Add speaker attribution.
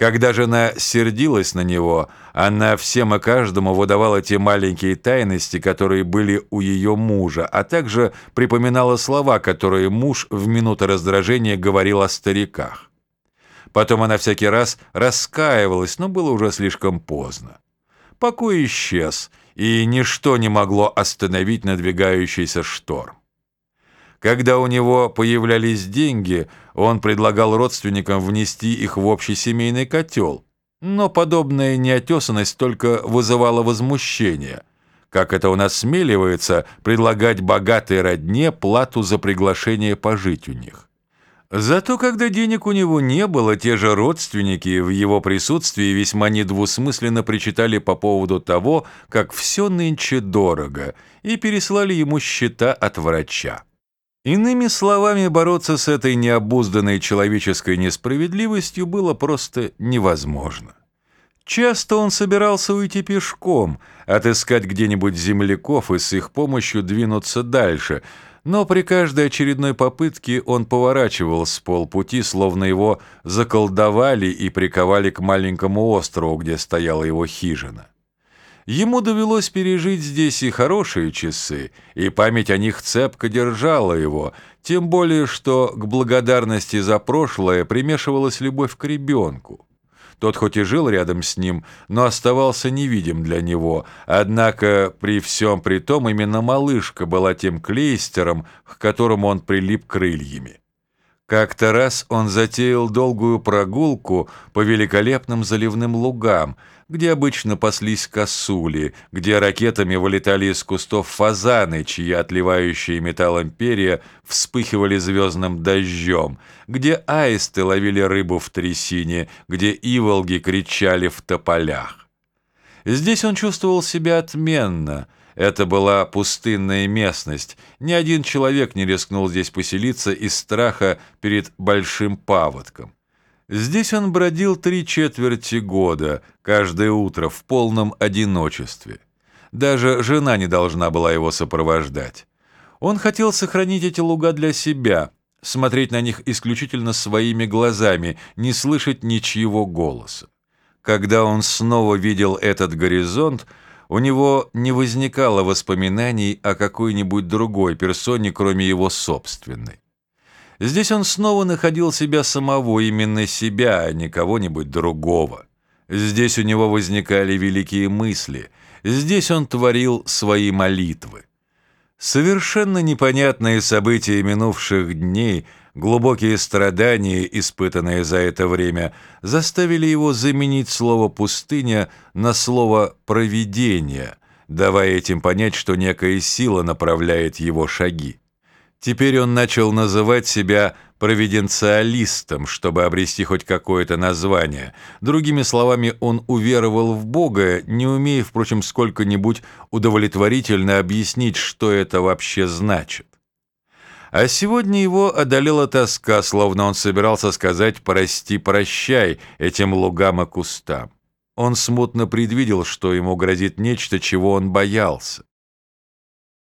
Speaker 1: Когда жена сердилась на него, она всем и каждому выдавала те маленькие тайности, которые были у ее мужа, а также припоминала слова, которые муж в минуты раздражения говорил о стариках. Потом она всякий раз раскаивалась, но было уже слишком поздно. Покой исчез, и ничто не могло остановить надвигающийся шторм. Когда у него появлялись деньги, он предлагал родственникам внести их в общий семейный котел. Но подобная неотесанность только вызывала возмущение. Как это он осмеливается предлагать богатой родне плату за приглашение пожить у них? Зато когда денег у него не было, те же родственники в его присутствии весьма недвусмысленно причитали по поводу того, как все нынче дорого, и переслали ему счета от врача. Иными словами, бороться с этой необузданной человеческой несправедливостью было просто невозможно. Часто он собирался уйти пешком, отыскать где-нибудь земляков и с их помощью двинуться дальше, но при каждой очередной попытке он поворачивал с полпути, словно его заколдовали и приковали к маленькому острову, где стояла его хижина. Ему довелось пережить здесь и хорошие часы, и память о них цепко держала его, тем более что к благодарности за прошлое примешивалась любовь к ребенку. Тот хоть и жил рядом с ним, но оставался невидим для него, однако при всем при том именно малышка была тем клейстером, к которому он прилип крыльями. Как-то раз он затеял долгую прогулку по великолепным заливным лугам, где обычно паслись косули, где ракетами вылетали из кустов фазаны, чьи отливающие металлом перья вспыхивали звездным дождем, где аисты ловили рыбу в трясине, где иволги кричали в тополях. Здесь он чувствовал себя отменно — это была пустынная местность. Ни один человек не рискнул здесь поселиться из страха перед большим паводком. Здесь он бродил три четверти года, каждое утро в полном одиночестве. Даже жена не должна была его сопровождать. Он хотел сохранить эти луга для себя, смотреть на них исключительно своими глазами, не слышать ничьего голоса. Когда он снова видел этот горизонт, у него не возникало воспоминаний о какой-нибудь другой персоне, кроме его собственной. Здесь он снова находил себя самого, именно себя, а не кого-нибудь другого. Здесь у него возникали великие мысли, здесь он творил свои молитвы. Совершенно непонятные события минувших дней – Глубокие страдания, испытанные за это время, заставили его заменить слово «пустыня» на слово «провидение», давая этим понять, что некая сила направляет его шаги. Теперь он начал называть себя провиденциалистом, чтобы обрести хоть какое-то название. Другими словами, он уверовал в Бога, не умея, впрочем, сколько-нибудь удовлетворительно объяснить, что это вообще значит. А сегодня его одолела тоска, словно он собирался сказать «прости-прощай» этим лугам и кустам. Он смутно предвидел, что ему грозит нечто, чего он боялся.